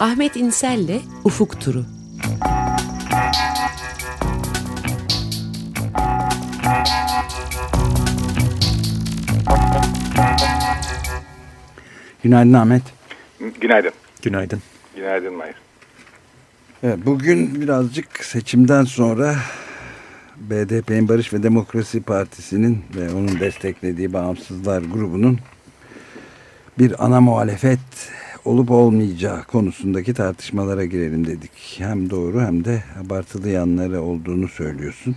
Ahmet İnsel'le Ufuk Turu. Günaydın Ahmet. Günaydın. Günaydın. Günaydın Mahir. Evet, bugün birazcık seçimden sonra BDP'nin Barış ve Demokrasi Partisi'nin ve onun desteklediği Bağımsızlar grubunun bir ana muhalefet olup olmayacağı konusundaki tartışmalara girelim dedik. Hem doğru hem de abartılı yanları olduğunu söylüyorsun.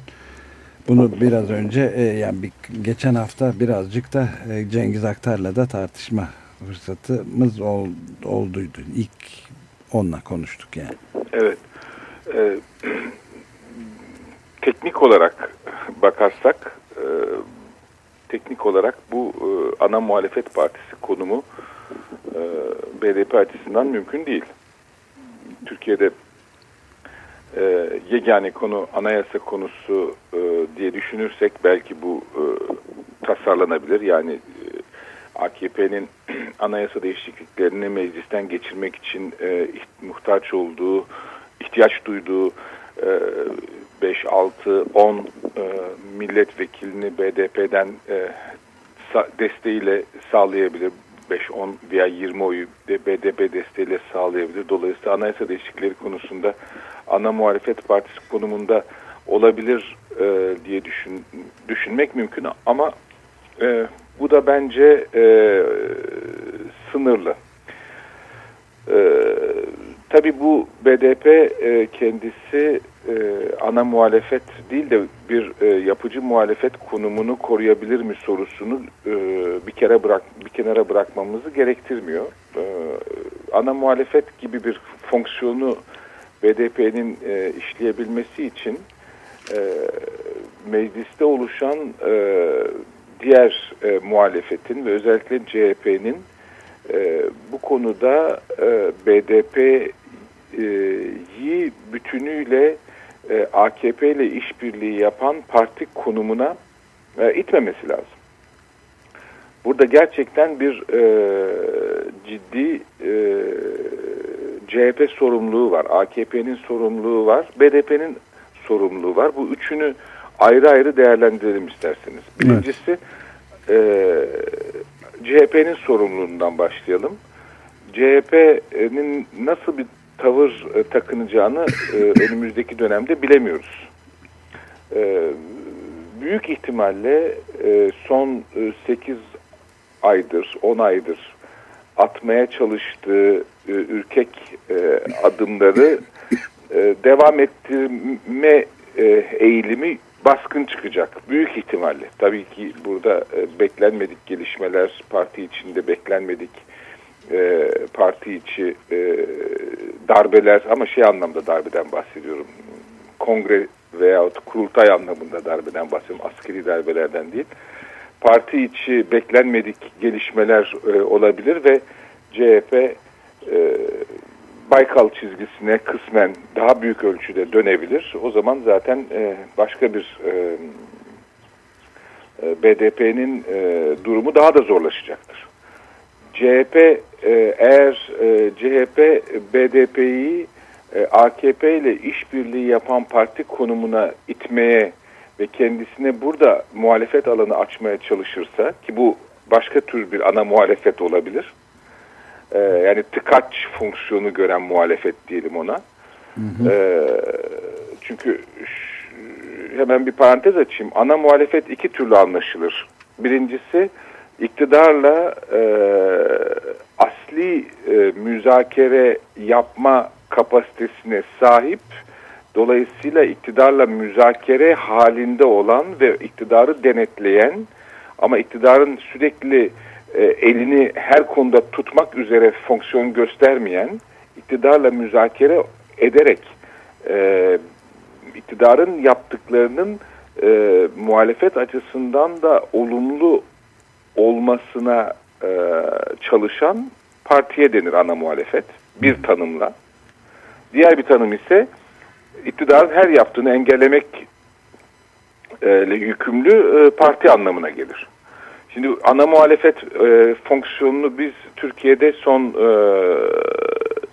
Bunu biraz önce e, yani bir, geçen hafta birazcık da e, Cengiz Aktar'la da tartışma fırsatımız ol, olduydu. İlk onunla konuştuk yani. Evet. Ee, teknik olarak bakarsak e, teknik olarak bu e, ana muhalefet partisi konumu e, BDP açısından mümkün değil. Türkiye'de e, yegane konu anayasa konusu e, diye düşünürsek belki bu e, tasarlanabilir. Yani e, AKP'nin anayasa değişikliklerini meclisten geçirmek için e, muhtaç olduğu, ihtiyaç duyduğu e, 5, 6, 10 e, milletvekilini BDP'den e, desteğiyle sağlayabilir. 5, 10 veya 20 oyu BDP desteğiyle sağlayabilir. Dolayısıyla anayasa değişiklikleri konusunda ana muhalefet partisi konumunda olabilir e, diye düşün, düşünmek mümkün ama e, bu da bence e, sınırlı. E, tabii bu BDP e, kendisi e, ana muhalefet değil de bir e, yapıcı muhalefet konumunu koruyabilir mi sorusunu e, bir kere bırak bir kenara bırakmamızı gerektirmiyor. E, ana muhalefet gibi bir fonksiyonu BDP'nin e, işleyebilmesi için e, mecliste oluşan e, diğer e, muhalefetin ve özellikle CHP'nin e, bu konuda e, BDP'yi bütünüyle e, AKP ile işbirliği yapan parti konumuna e, itmemesi lazım. Burada gerçekten bir e, ciddi e, CHP sorumluluğu var, AKP'nin sorumluluğu var, BDP'nin sorumluluğu var. Bu üçünü ayrı ayrı değerlendirelim isterseniz. Birincisi evet. e, CHP'nin sorumluluğundan başlayalım. CHP'nin nasıl bir tavır e, takınacağını e, önümüzdeki dönemde bilemiyoruz. E, büyük ihtimalle e, son e, 8 aydır, 10 aydır atmaya çalıştığı e, ürkek e, adımları e, devam ettirme e, eğilimi baskın çıkacak. Büyük ihtimalle. Tabii ki burada e, beklenmedik gelişmeler, parti içinde beklenmedik e, parti içi e, darbeler ama şey anlamda darbeden bahsediyorum. Kongre veyahut kurultay anlamında darbeden bahsediyorum. Askeri darbelerden değil. Parti içi beklenmedik gelişmeler e, olabilir ve CHP e, Baykal çizgisine kısmen daha büyük ölçüde dönebilir. O zaman zaten e, başka bir e, e BDP'nin e, durumu daha da zorlaşacaktır. CHP e, eğer e, CHP BDP'yi e, AKP ile işbirliği yapan parti konumuna itmeye ve kendisine burada muhalefet alanı açmaya çalışırsa ki bu başka tür bir ana muhalefet olabilir e, yani tıkaç fonksiyonu gören muhalefet diyelim ona. Hı hı. E, çünkü hemen bir parantez açayım. Ana muhalefet iki türlü anlaşılır. Birincisi iktidarla e, asli e, müzakere yapma kapasitesine sahip dolayısıyla iktidarla müzakere halinde olan ve iktidarı denetleyen ama iktidarın sürekli e, elini her konuda tutmak üzere fonksiyon göstermeyen, iktidarla müzakere ederek e, iktidarın yaptıklarının e, muhalefet açısından da olumlu olmasına e, çalışan partiye denir ana muhalefet bir tanımla. Diğer bir tanım ise iktidarın her yaptığını engellemek e, yükümlü e, parti anlamına gelir. Şimdi ana muhalefet e, fonksiyonunu biz Türkiye'de son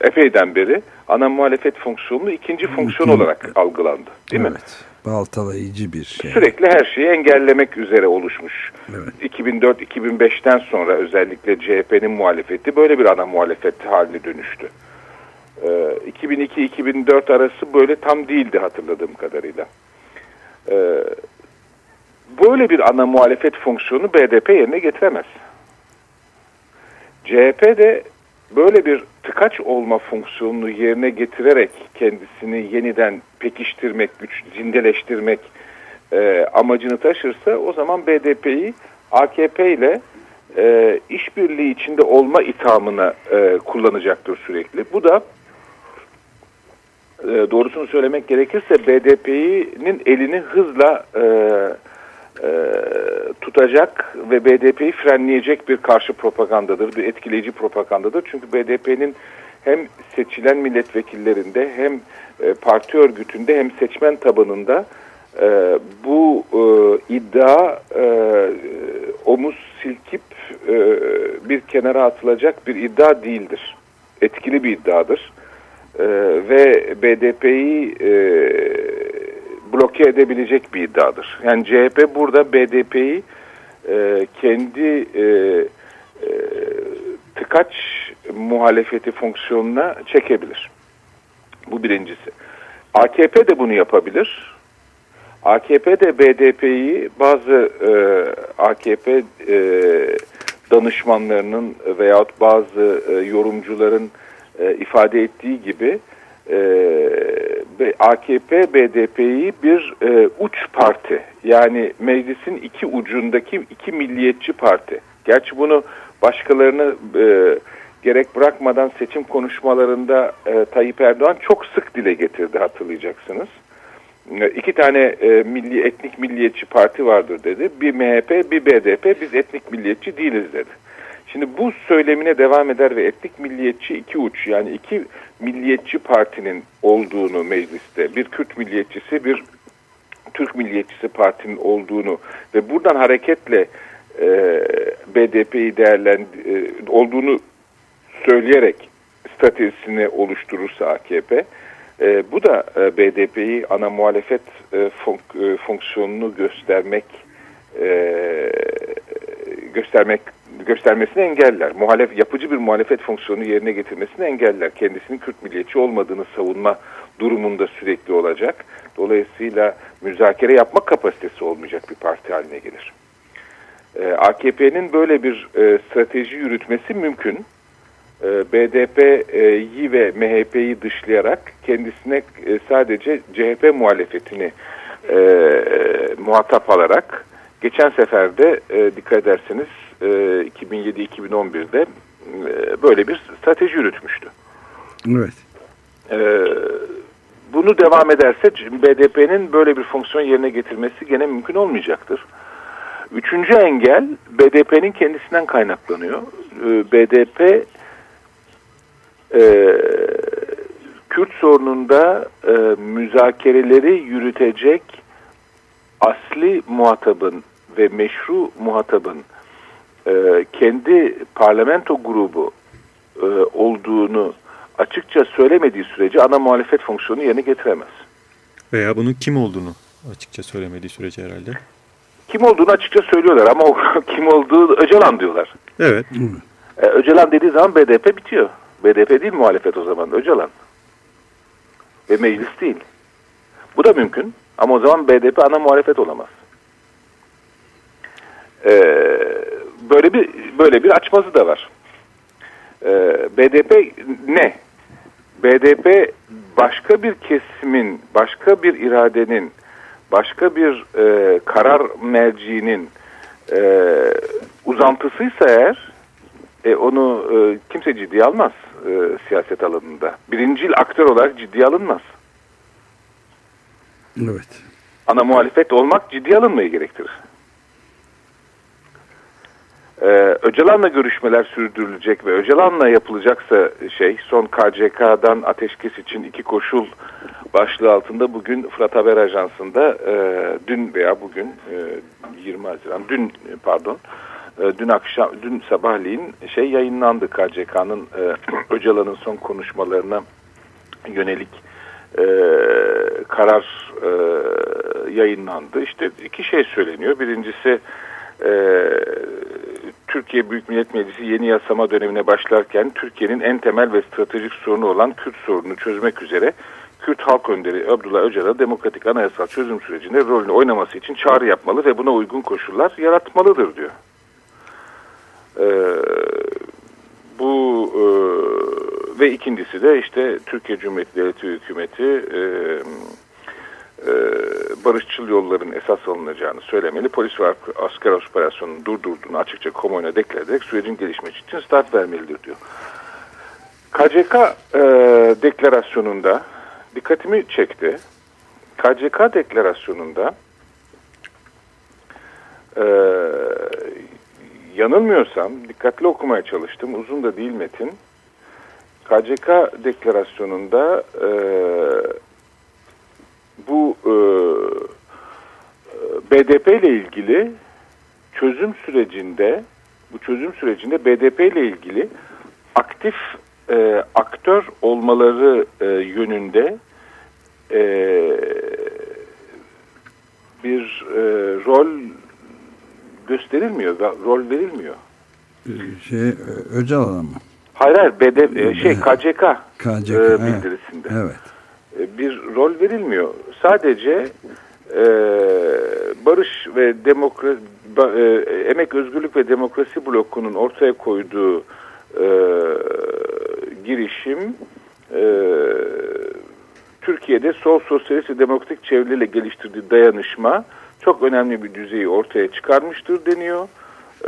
epeyden beri ana muhalefet fonksiyonunu ikinci fonksiyon olarak algılandı. Değil evet. mi? Baltalayıcı bir şey. Sürekli her şeyi engellemek üzere oluşmuş. Evet. 2004-2005'ten sonra özellikle CHP'nin muhalefeti böyle bir ana muhalefet haline dönüştü. Ee, 2002-2004 arası böyle tam değildi hatırladığım kadarıyla. Ee, böyle bir ana muhalefet fonksiyonu BDP yerine getiremez. CHP de böyle bir tıkaç olma fonksiyonunu yerine getirerek kendisini yeniden pekiştirmek, güç, zindeleştirmek e, amacını taşırsa o zaman BDP'yi AKP ile e, işbirliği içinde olma ithamına e, kullanacaktır sürekli. Bu da e, doğrusunu söylemek gerekirse BDP'nin elini hızla e, e, tutacak ve BDP'yi frenleyecek bir karşı propagandadır, bir etkileyici propagandadır. Çünkü BDP'nin hem seçilen milletvekillerinde hem e, parti örgütünde hem seçmen tabanında e, bu e, iddia e, omuz silkip e, bir kenara atılacak bir iddia değildir. Etkili bir iddiadır. E, ve BDP'yi e, bloke edebilecek bir iddiadır. Yani CHP burada BDP'yi e, kendi e, e, tıkaç muhalefeti fonksiyonuna çekebilir. Bu birincisi. AKP de bunu yapabilir. AKP de BDP'yi bazı e, AKP e, danışmanlarının veyahut bazı e, yorumcuların e, ifade ettiği gibi e, AKP BDP'yi bir e, uç parti yani meclisin iki ucundaki iki milliyetçi parti. Gerçi bunu başkalarını e, gerek bırakmadan seçim konuşmalarında e, Tayyip Erdoğan çok sık dile getirdi hatırlayacaksınız. E, iki tane e, milli etnik milliyetçi parti vardır dedi. Bir MHP, bir BDP. Biz etnik milliyetçi değiliz dedi. Şimdi bu söylemine devam eder ve etnik milliyetçi iki uç yani iki milliyetçi partinin olduğunu mecliste bir Kürt milliyetçisi bir Türk milliyetçisi partinin olduğunu ve buradan hareketle e, BDP'yi değerlend e, olduğunu söyleyerek stratejisini oluşturursa AKP e, bu da e, BDP'yi ana muhalefet e, fon, e, fonksiyonunu göstermek e, göstermek göstermesini engeller. Muhalef yapıcı bir muhalefet fonksiyonu yerine getirmesini engeller. Kendisinin Kürt milliyetçi olmadığını savunma durumunda sürekli olacak. Dolayısıyla müzakere yapmak kapasitesi olmayacak bir parti haline gelir. Ee, AKP'nin böyle bir e, strateji yürütmesi mümkün. Ee, BDP'yi ve MHP'yi dışlayarak kendisine e, sadece CHP muhalefetini e, muhatap alarak geçen seferde e, dikkat ederseniz e, 2007-2011'de e, böyle bir strateji yürütmüştü. Evet. E, bunu devam ederse BDP'nin böyle bir fonksiyon yerine getirmesi gene mümkün olmayacaktır. Üçüncü engel BDP'nin kendisinden kaynaklanıyor. E, BDP e, Kürt sorununda e, müzakereleri yürütecek asli muhatabın ve meşru muhatabın e, kendi parlamento grubu e, olduğunu açıkça söylemediği sürece ana muhalefet fonksiyonu yerine getiremez. Veya bunun kim olduğunu açıkça söylemediği sürece herhalde. Kim olduğunu açıkça söylüyorlar ama o kim olduğu Öcalan diyorlar. Evet. E, Öcalan dediği zaman BDP bitiyor. BDP değil muhalefet o zaman Öcalan. Ve meclis değil. Bu da mümkün ama o zaman BDP ana muhalefet olamaz. Ee, böyle bir böyle bir açmazı da var. Ee, BDP ne? BDP başka bir kesimin, başka bir iradenin, başka bir e, karar merciğinin e, uzantısıysa eğer e, onu e, kimse ciddiye almaz e, siyaset alanında. Birincil aktör olarak ciddiye alınmaz. Evet. Ana muhalefet olmak ciddiye alınmayı gerektirir. Ee, Öcalan'la görüşmeler sürdürülecek ve Öcalan'la yapılacaksa şey son KCK'dan ateşkes için iki koşul başlığı altında bugün Fırat Haber Ajansı'nda e, dün veya bugün e, 20 Haziran dün pardon e, dün akşam, dün sabahleyin şey yayınlandı KCK'nın e, Öcalan'ın son konuşmalarına yönelik e, karar e, yayınlandı. İşte iki şey söyleniyor. Birincisi e, Türkiye Büyük Millet Meclisi yeni yasama dönemine başlarken Türkiye'nin en temel ve stratejik sorunu olan Kürt sorununu çözmek üzere Kürt Halk Önderi Abdullah Öcalan demokratik anayasal çözüm sürecinde rolünü oynaması için çağrı yapmalı ve buna uygun koşullar yaratmalıdır diyor. Ee, bu e, ve ikincisi de işte Türkiye Cumhuriyeti Devleti Hükümeti e, e, barışçıl yolların esas alınacağını söylemeli. Polis ve asker operasyonunu durdurduğunu açıkça kamuoyuna deklar ederek sürecin gelişmesi için start vermelidir diyor. KCK e, deklarasyonunda dikkatimi çekti. KCK deklarasyonunda e, yanılmıyorsam dikkatli okumaya çalıştım. Uzun da değil metin. KCK deklarasyonunda e, bu e, BDP ile ilgili çözüm sürecinde bu çözüm sürecinde BDP ile ilgili aktif e, aktör olmaları e, yönünde e, bir e, rol gösterilmiyor, rol verilmiyor. Şey Öcalan mı? Hayır hayır BD, e, şey KCK, KCK e, bildirisinde. Evet. E, bir rol verilmiyor. Sadece e, barış ve demokrasi e, emek özgürlük ve demokrasi blokunun ortaya koyduğu e, girişim e, Türkiye'de sol sosyalist ve demokratik çevreyle geliştirdiği dayanışma çok önemli bir düzeyi ortaya çıkarmıştır deniyor.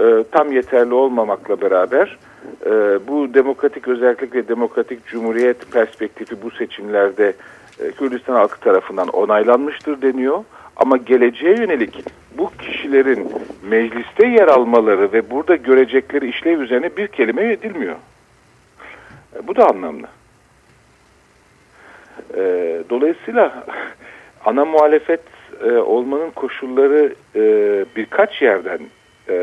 E, tam yeterli olmamakla beraber e, bu demokratik özellik ve demokratik cumhuriyet perspektifi bu seçimlerde e, Kürdistan halkı tarafından onaylanmıştır deniyor. Ama geleceğe yönelik bu kişilerin mecliste yer almaları ve burada görecekleri işlev üzerine bir kelime edilmiyor. E, bu da anlamlı. E, dolayısıyla ana muhalefet e, olmanın koşulları e, birkaç yerden e,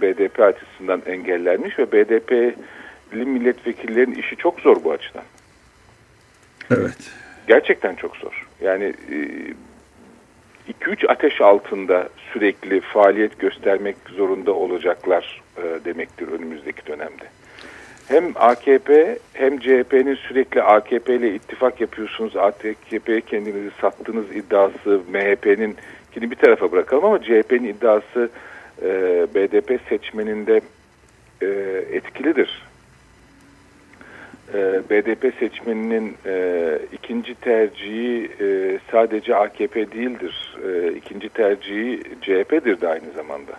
BDP açısından engellenmiş ve BDP'li milletvekillerin işi çok zor bu açıdan. Evet. Gerçekten çok zor. Yani 2-3 ateş altında sürekli faaliyet göstermek zorunda olacaklar demektir önümüzdeki dönemde. Hem AKP hem CHP'nin sürekli AKP ile ittifak yapıyorsunuz, AKP'ye kendinizi sattığınız iddiası, MHP'nin kini bir tarafa bırakalım ama CHP'nin iddiası e, BDP seçmeninde e, etkilidir. E, BDP seçmeninin e, ikinci tercihi e, sadece AKP değildir. E, ikinci tercihi CHP'dir de aynı zamanda.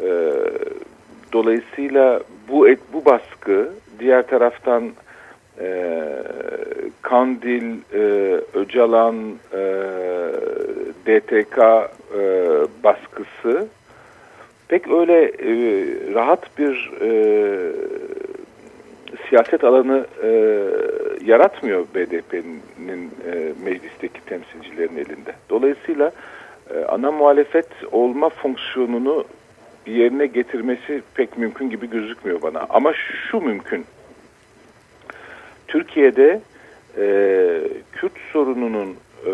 E, dolayısıyla bu et, bu baskı diğer taraftan e, Kandil, e, Öcalan, e, DTK e, baskısı pek öyle e, rahat bir e, siyaset alanı e, yaratmıyor BDP'nin e, meclisteki temsilcilerin elinde. Dolayısıyla e, ana muhalefet olma fonksiyonunu yerine getirmesi pek mümkün gibi gözükmüyor bana. Ama şu mümkün. Türkiye'de e, Kürt sorununun e,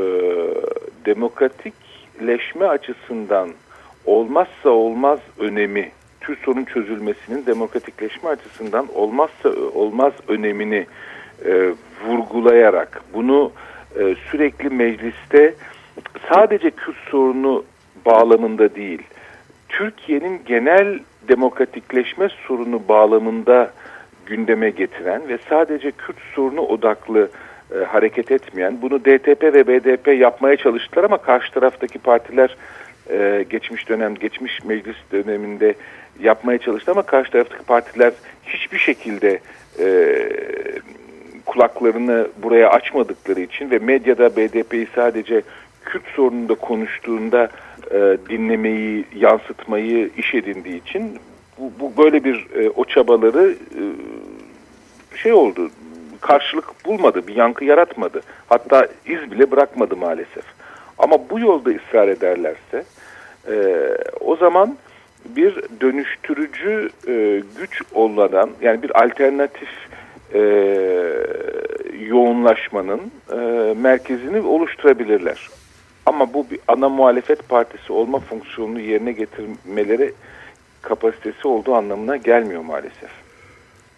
demokratikleşme açısından olmazsa olmaz önemi, Kürt sorun çözülmesinin demokratikleşme açısından olmazsa olmaz önemini e, vurgulayarak bunu e, sürekli mecliste sadece Kürt sorunu bağlamında değil, Türkiye'nin genel demokratikleşme sorunu bağlamında gündeme getiren ve sadece Kürt sorunu odaklı e, hareket etmeyen, bunu DTP ve BDP yapmaya çalıştılar ama karşı taraftaki partiler e, geçmiş dönem, geçmiş meclis döneminde yapmaya çalıştı ama karşı taraftaki partiler hiçbir şekilde e, kulaklarını buraya açmadıkları için ve medyada BDP'yi sadece Kürt sorununda konuştuğunda e, dinlemeyi, yansıtmayı iş edindiği için bu, bu böyle bir e, o çabaları e, şey oldu, karşılık bulmadı, bir yankı yaratmadı. Hatta iz bile bırakmadı maalesef. Ama bu yolda ısrar ederlerse e, o zaman bir dönüştürücü e, güç olan yani bir alternatif e, yoğunlaşmanın e, merkezini oluşturabilirler. Ama bu bir ana muhalefet partisi olma fonksiyonunu yerine getirmeleri kapasitesi olduğu anlamına gelmiyor maalesef.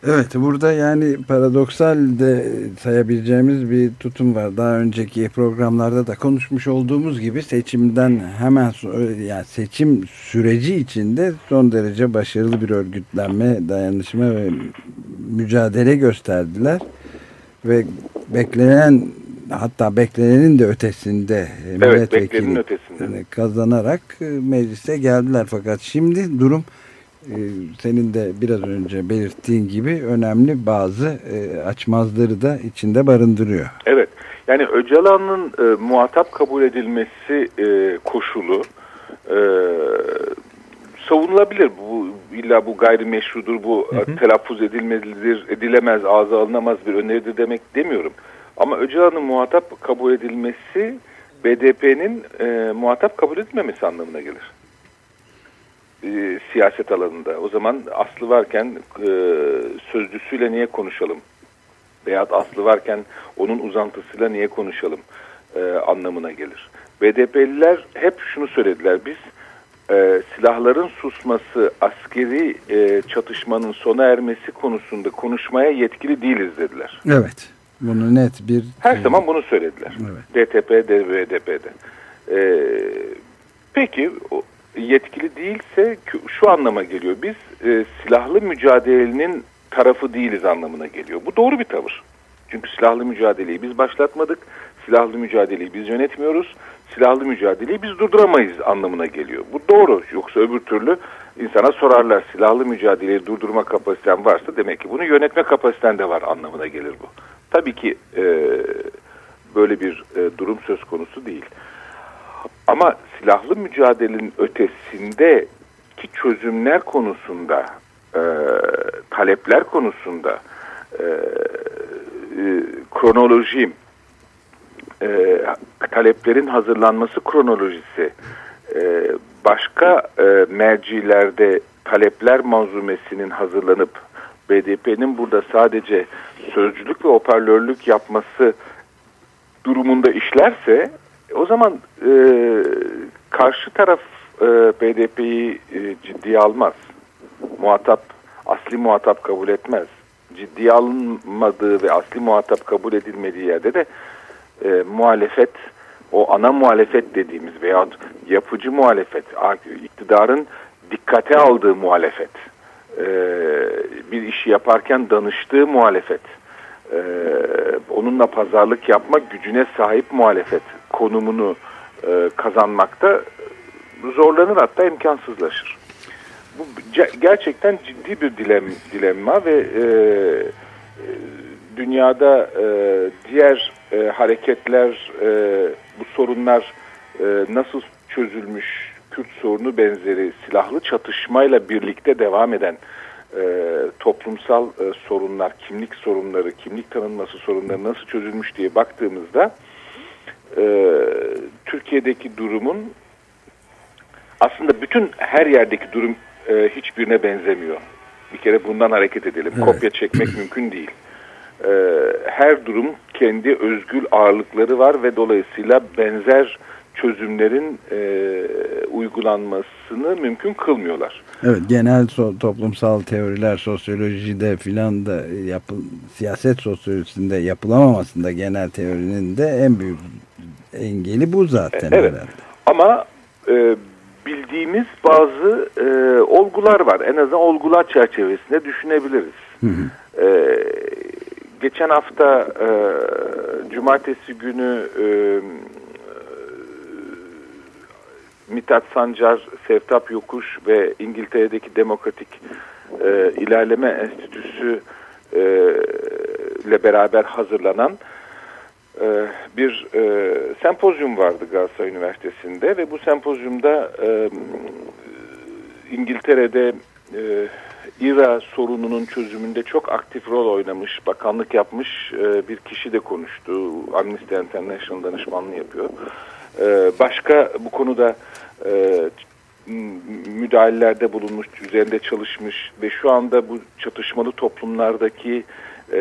Evet burada yani paradoksal de sayabileceğimiz bir tutum var. Daha önceki programlarda da konuşmuş olduğumuz gibi seçimden hemen yani seçim süreci içinde son derece başarılı bir örgütlenme, dayanışma ve mücadele gösterdiler. Ve beklenen hatta beklenenin de ötesinde evet, milletvekili ötesinde. kazanarak meclise geldiler. Fakat şimdi durum senin de biraz önce belirttiğin gibi önemli bazı e, açmazları da içinde barındırıyor. Evet. Yani Öcalan'ın e, muhatap kabul edilmesi e, koşulu e, savunulabilir. Bu illa bu gayrimeşrudur, bu hı hı. telaffuz edilmelidir, edilemez, ağza alınamaz bir öneridir demek demiyorum. Ama Öcalan'ın muhatap kabul edilmesi BDP'nin e, muhatap kabul edilmemesi anlamına gelir e, siyaset alanında. O zaman aslı varken e, sözcüsüyle niye konuşalım? Veyahut aslı varken onun uzantısıyla niye konuşalım e, anlamına gelir. BDP'liler hep şunu söylediler. Biz e, silahların susması, askeri e, çatışmanın sona ermesi konusunda konuşmaya yetkili değiliz dediler. Evet. Bunu net bir... Her e, zaman bunu söylediler. Evet. DTP, DBDP'de. E, peki yetkili değilse şu anlama geliyor. Biz e, silahlı mücadelenin tarafı değiliz anlamına geliyor. Bu doğru bir tavır. Çünkü silahlı mücadeleyi biz başlatmadık. Silahlı mücadeleyi biz yönetmiyoruz. Silahlı mücadeleyi biz durduramayız anlamına geliyor. Bu doğru. Yoksa öbür türlü insana sorarlar silahlı mücadeleyi durdurma kapasiten varsa demek ki bunu yönetme kapasiten de var anlamına gelir bu. Tabii ki e, böyle bir e, durum söz konusu değil. Ama silahlı mücadelenin ötesinde ki çözümler konusunda, e, talepler konusunda, e, e, kronoloji, e, taleplerin hazırlanması kronolojisi, e, başka e, mercilerde talepler manzumesinin hazırlanıp BDP'nin burada sadece sözcülük ve hoparlörlük yapması durumunda işlerse o zaman e, karşı taraf e, BDP'yi e, ciddiye almaz. Muhatap, asli muhatap kabul etmez. Ciddiye alınmadığı ve asli muhatap kabul edilmediği yerde de e, muhalefet, o ana muhalefet dediğimiz veyahut yapıcı muhalefet, iktidarın dikkate aldığı muhalefet, e, bir işi yaparken danıştığı muhalefet, e, onunla pazarlık yapmak gücüne sahip muhalefet konumunu e, kazanmakta zorlanır hatta imkansızlaşır. Bu gerçekten ciddi bir dilem, dilemma ve e, e, dünyada e, diğer e, hareketler e, bu sorunlar e, nasıl çözülmüş Kürt sorunu benzeri silahlı çatışmayla birlikte devam eden e, toplumsal e, sorunlar, kimlik sorunları, kimlik tanınması sorunları nasıl çözülmüş diye baktığımızda e, Türkiye'deki durumun aslında bütün her yerdeki durum e, hiçbirine benzemiyor. Bir kere bundan hareket edelim. Evet. Kopya çekmek mümkün değil. E, her durum kendi özgül ağırlıkları var ve dolayısıyla benzer çözümlerin e, uygulanmasını mümkün kılmıyorlar. Evet genel so toplumsal teoriler sosyolojide filan da yapı siyaset sosyolojisinde yapılamamasında genel teorinin de en büyük engeli bu zaten evet. herhalde. Ama e, bildiğimiz bazı e, olgular var. En azından olgular çerçevesinde düşünebiliriz. Hı hı. E, geçen hafta e, cumartesi günü e, Mithat Sancar, Sevtap Yokuş ve İngiltere'deki Demokratik e, İlerleme Enstitüsü e, ile beraber hazırlanan e, bir e, sempozyum vardı Galatasaray Üniversitesi'nde ve bu sempozyumda e, İngiltere'de e, İRA sorununun çözümünde çok aktif rol oynamış, bakanlık yapmış e, bir kişi de konuştu. Amnesty International danışmanlığı yapıyor. E, başka bu konuda e, müdahalelerde bulunmuş, üzerinde çalışmış ve şu anda bu çatışmalı toplumlardaki e,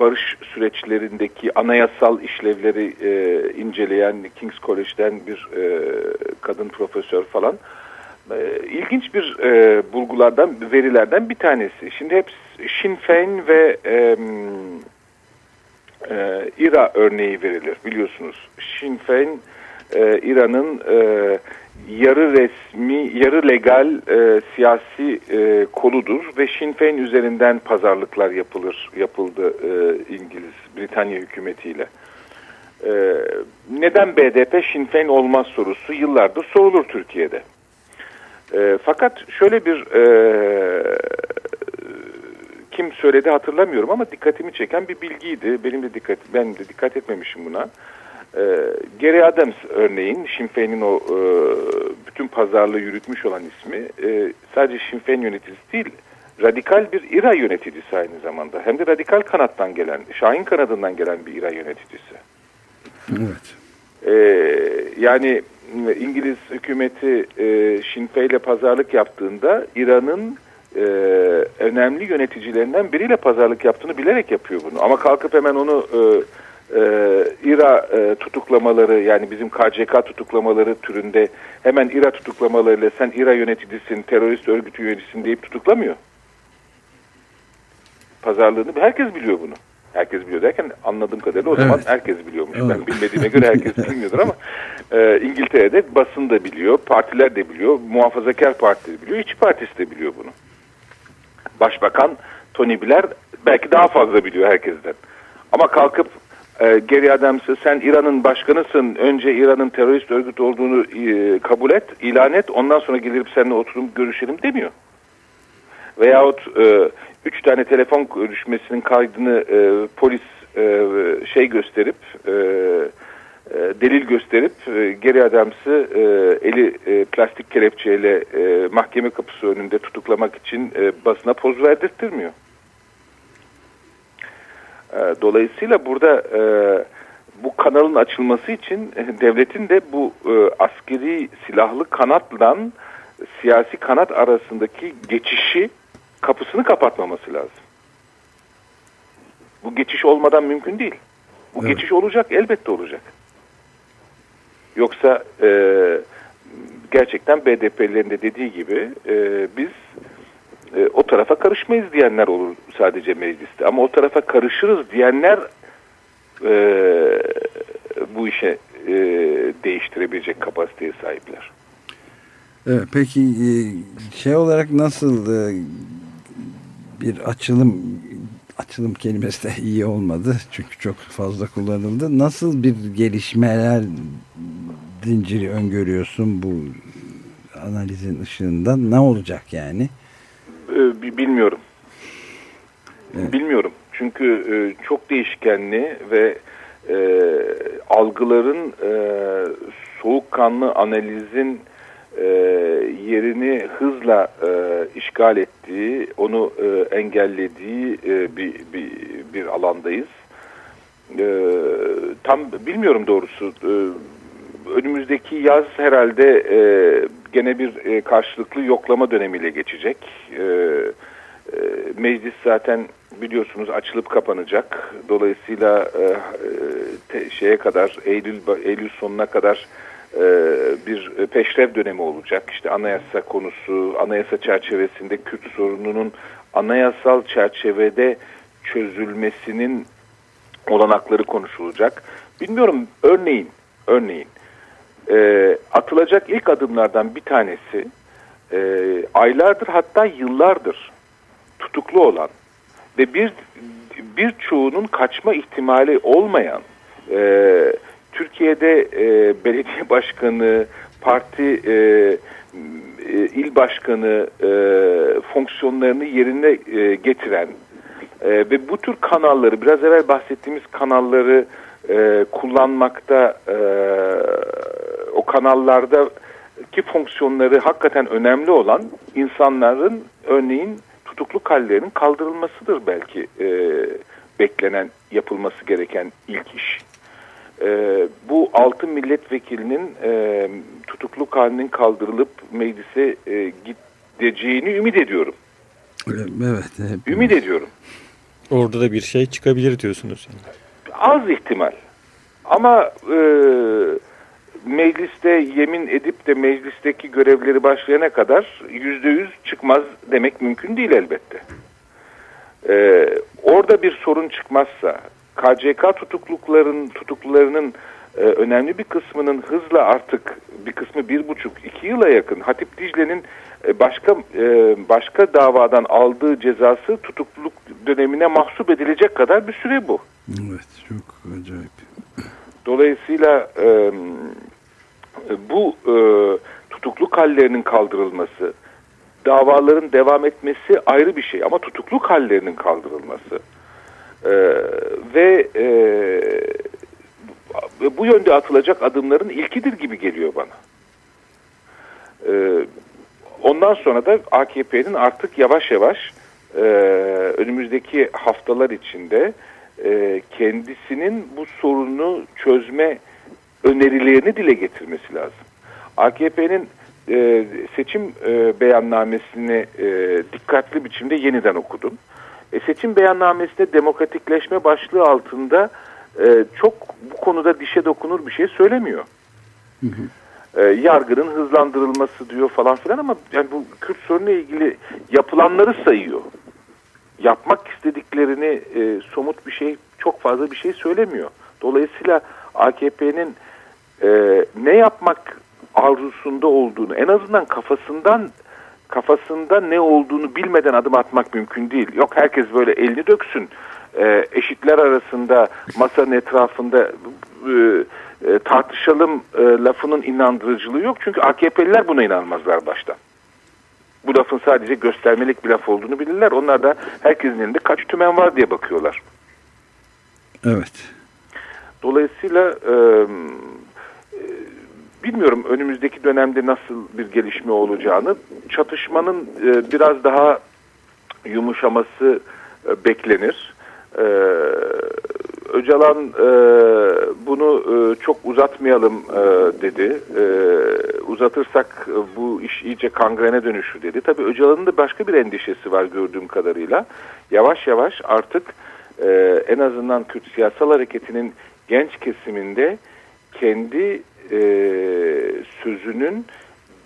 barış süreçlerindeki anayasal işlevleri e, inceleyen King's College'den bir kadın profesör falan ilginç bir bulgulardan, verilerden bir tanesi. Şimdi hep Sinn Féin ve İRA örneği verilir biliyorsunuz. Sinn Féin e, İran'ın e, yarı resmi, yarı legal e, siyasi e, koludur ve Sinn Féin üzerinden pazarlıklar yapılır, yapıldı e, İngiliz, Britanya hükümetiyle. E, neden BDP Sinn Féin olmaz sorusu yıllardır sorulur Türkiye'de. E, fakat şöyle bir e, kim söyledi hatırlamıyorum ama dikkatimi çeken bir bilgiydi. Benim de dikkat ben de dikkat etmemişim buna. E, Gary Adams örneğin Sinn Féin'in o e, bütün pazarlığı yürütmüş olan ismi e, sadece Sinn Féin yöneticisi değil radikal bir İRA yöneticisi aynı zamanda. Hem de radikal kanattan gelen, Şahin kanadından gelen bir İRA yöneticisi. Evet. E, yani İngiliz hükümeti e, Féin ile pazarlık yaptığında İran'ın e, önemli yöneticilerinden biriyle pazarlık yaptığını bilerek yapıyor bunu. Ama kalkıp hemen onu e, e, İRA e, tutuklamaları yani bizim KCK tutuklamaları türünde hemen İRA tutuklamalarıyla sen İRA yöneticisin, terörist örgütü yöneticisin deyip tutuklamıyor. Pazarlığını herkes biliyor bunu. Herkes biliyor derken anladığım kadarıyla o evet. zaman herkes biliyormuş. Evet. Ben bilmediğime göre herkes bilmiyordur ama e, İngiltere'de basın da biliyor, partiler de biliyor, muhafazakar parti de biliyor, İç Partisi de biliyor bunu. Başbakan Tony Blair belki daha fazla biliyor herkesten. Ama kalkıp e, Geri Adams'ı sen İran'ın başkanısın, önce İran'ın terörist örgüt olduğunu e, kabul et, ilan et, ondan sonra gelip seninle oturup görüşelim demiyor. Veyahut e, üç tane telefon görüşmesinin kaydını e, polis e, şey gösterip delil gösterip Geri Adams'ı eli plastik kelepçeyle mahkeme kapısı önünde tutuklamak için basına poz verdirttirmiyor. E, dolayısıyla burada e, bu kanalın açılması için e, devletin de bu e, askeri silahlı kanatla siyasi kanat arasındaki geçişi kapısını kapatmaması lazım. Bu geçiş olmadan mümkün değil. Bu evet. geçiş olacak, elbette olacak. Yoksa e, gerçekten BDP'lerin de dediği gibi e, biz e, o tarafa karışmayız diyenler olur sadece mecliste. Ama o tarafa karışırız diyenler e, bu işe e, değiştirebilecek kapasiteye sahipler. Evet, peki e, şey olarak nasıl e, bir açılım açılım kelimesi de iyi olmadı çünkü çok fazla kullanıldı. Nasıl bir gelişmeler zinciri öngörüyorsun bu analizin ışığında? Ne olacak yani? Ee, bilmiyorum. Evet. Bilmiyorum. Çünkü e, çok değişkenli ve e, algıların e, soğukkanlı analizin e, yerini hızla e, işgal ettiği, onu e, engellediği e, bir, bir, bir alandayız. E, tam bilmiyorum doğrusu. E, önümüzdeki yaz herhalde e, gene bir e, karşılıklı yoklama dönemiyle geçecek. E, e, meclis zaten biliyorsunuz açılıp kapanacak. Dolayısıyla e, te, şeye kadar Eylül Eylül sonuna kadar e, bir peşrev dönemi olacak. İşte anayasa konusu, anayasa çerçevesinde Kürt sorununun anayasal çerçevede çözülmesinin olanakları konuşulacak. Bilmiyorum örneğin, örneğin e, atılacak ilk adımlardan bir tanesi e, aylardır hatta yıllardır tutuklu olan ve bir birçoğunun kaçma ihtimali olmayan e, Türkiye'de e, belediye başkanı, parti e, e, il başkanı e, fonksiyonlarını yerine e, getiren e, ve bu tür kanalları biraz evvel bahsettiğimiz kanalları e, kullanmakta e, o kanallarda ki fonksiyonları hakikaten önemli olan insanların örneğin tutukluk hallerinin kaldırılmasıdır belki e, beklenen yapılması gereken ilk iş. e, bu altı milletvekilinin e, tutukluk halinin kaldırılıp meclise e, gideceğini ümit ediyorum. Evet. Hep Ümit ediyorum. Orada da bir şey çıkabilir diyorsunuz. Yani. Az ihtimal. Ama e, mecliste yemin edip de meclisteki görevleri başlayana kadar yüzde yüz çıkmaz demek mümkün değil elbette. E, orada bir sorun çıkmazsa KCK tutuklukların tutuklularının e, önemli bir kısmının hızla artık bir kısmı bir buçuk iki yıla yakın Hatip Dicle'nin e, başka e, başka davadan aldığı cezası tutukluluk dönemine mahsup edilecek kadar bir süre bu. Evet çok acayip. Dolayısıyla e, bu e, tutukluk hallerinin kaldırılması, davaların devam etmesi ayrı bir şey ama tutukluk hallerinin kaldırılması e, ve e, bu yönde atılacak adımların ilkidir gibi geliyor bana. E, ondan sonra da AKP'nin artık yavaş yavaş e, önümüzdeki haftalar içinde e, kendisinin bu sorunu çözme önerilerini dile getirmesi lazım. AKP'nin e, seçim e, beyannamesini e, dikkatli biçimde yeniden okudum. E, seçim beyannamesinde demokratikleşme başlığı altında e, çok bu konuda dişe dokunur bir şey söylemiyor. Hı hı. E, yargının hızlandırılması diyor falan filan ama yani bu Kürt sorunuyla ilgili yapılanları sayıyor. Yapmak istediklerini e, somut bir şey çok fazla bir şey söylemiyor. Dolayısıyla AKP'nin e, ne yapmak arzusunda olduğunu en azından kafasından kafasında ne olduğunu bilmeden adım atmak mümkün değil. Yok herkes böyle elini döksün. E, eşitler arasında masanın etrafında e, e, tartışalım e, lafının inandırıcılığı yok. Çünkü AKP'liler buna inanmazlar baştan. Bu lafın sadece göstermelik bir laf olduğunu bilirler. Onlar da herkesin elinde kaç tümen var diye bakıyorlar. Evet. Dolayısıyla e, bilmiyorum önümüzdeki dönemde nasıl bir gelişme olacağını. Çatışmanın e, biraz daha yumuşaması e, beklenir. E, Öcalan e, bunu e, çok uzatmayalım e, dedi. E, uzatırsak e, bu iş iyice kangrene dönüşür dedi. Tabii Öcalan'ın da başka bir endişesi var gördüğüm kadarıyla. Yavaş yavaş artık e, en azından Kürt siyasal hareketinin genç kesiminde kendi e, sözünün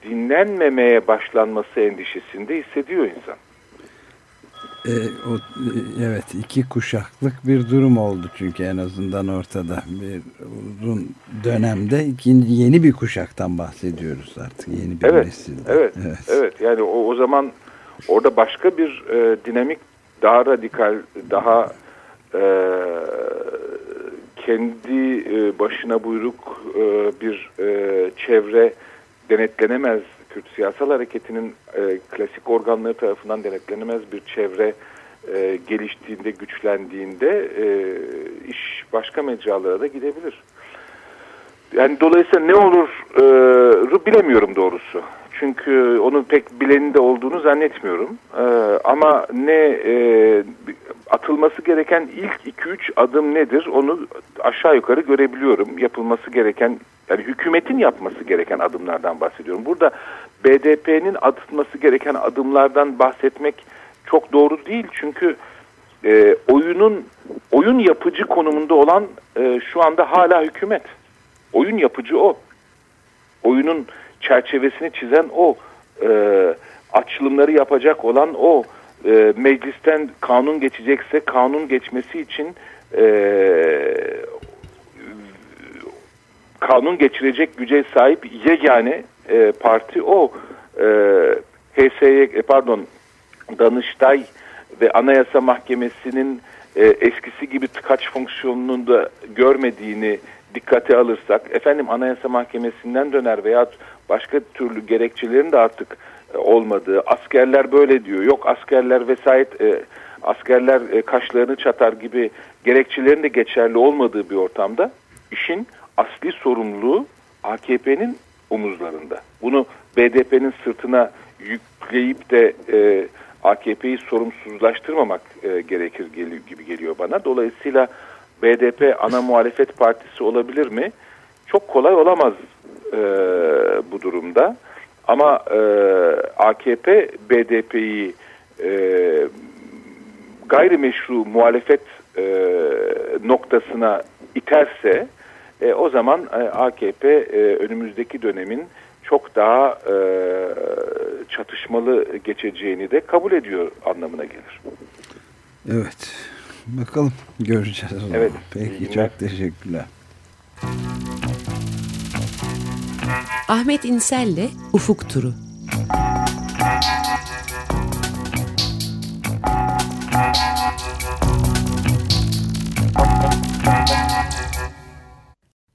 dinlenmemeye başlanması endişesinde hissediyor insan. E, o, evet iki kuşaklık bir durum oldu çünkü en azından ortada bir uzun dönemde ikinci, yeni bir kuşaktan bahsediyoruz artık yeni bir evet, nesilde. Evet, evet, evet. Yani o, o zaman orada başka bir e, dinamik daha radikal, daha e, kendi e, başına buyruk e, bir e, çevre denetlenemez Kürt siyasal hareketinin e, klasik organları tarafından denetlenemez bir çevre e, geliştiğinde, güçlendiğinde e, iş başka mecralara da gidebilir. Yani dolayısıyla ne olur e, bilemiyorum doğrusu. Çünkü onun pek bileni de olduğunu zannetmiyorum. E, ama ne e, atılması gereken ilk 2-3 adım nedir onu aşağı yukarı görebiliyorum. Yapılması gereken yani hükümetin yapması gereken adımlardan bahsediyorum. Burada BDP'nin atılması gereken adımlardan bahsetmek çok doğru değil. Çünkü e, oyunun oyun yapıcı konumunda olan e, şu anda hala hükümet. Oyun yapıcı o. Oyunun çerçevesini çizen o. E, açılımları yapacak olan o. E, meclisten kanun geçecekse kanun geçmesi için e, kanun geçirecek güce sahip yegane e, parti o. E, HSY e, pardon Danıştay ve Anayasa Mahkemesi'nin e, eskisi gibi tıkaç fonksiyonunu da görmediğini dikkate alırsak efendim Anayasa Mahkemesi'nden döner veya başka türlü gerekçelerin de artık e, olmadığı askerler böyle diyor yok askerler vesayet e, askerler e, kaşlarını çatar gibi gerekçelerin de geçerli olmadığı bir ortamda işin asli sorumluluğu AKP'nin omuzlarında. Bunu BDP'nin sırtına yükleyip de e, AKP'yi sorumsuzlaştırmamak e, gerekir gibi geliyor bana. Dolayısıyla BDP ana muhalefet partisi olabilir mi? Çok kolay olamaz e, bu durumda. Ama e, AKP BDP'yi e, gayrimeşru muhalefet e, noktasına iterse e, o zaman e, AKP e, önümüzdeki dönemin çok daha e, çatışmalı geçeceğini de kabul ediyor anlamına gelir. Evet. Bakalım göreceğiz. Evet. Peki çok teşekkürler. Ahmet İnsel'le Ufuk Turu.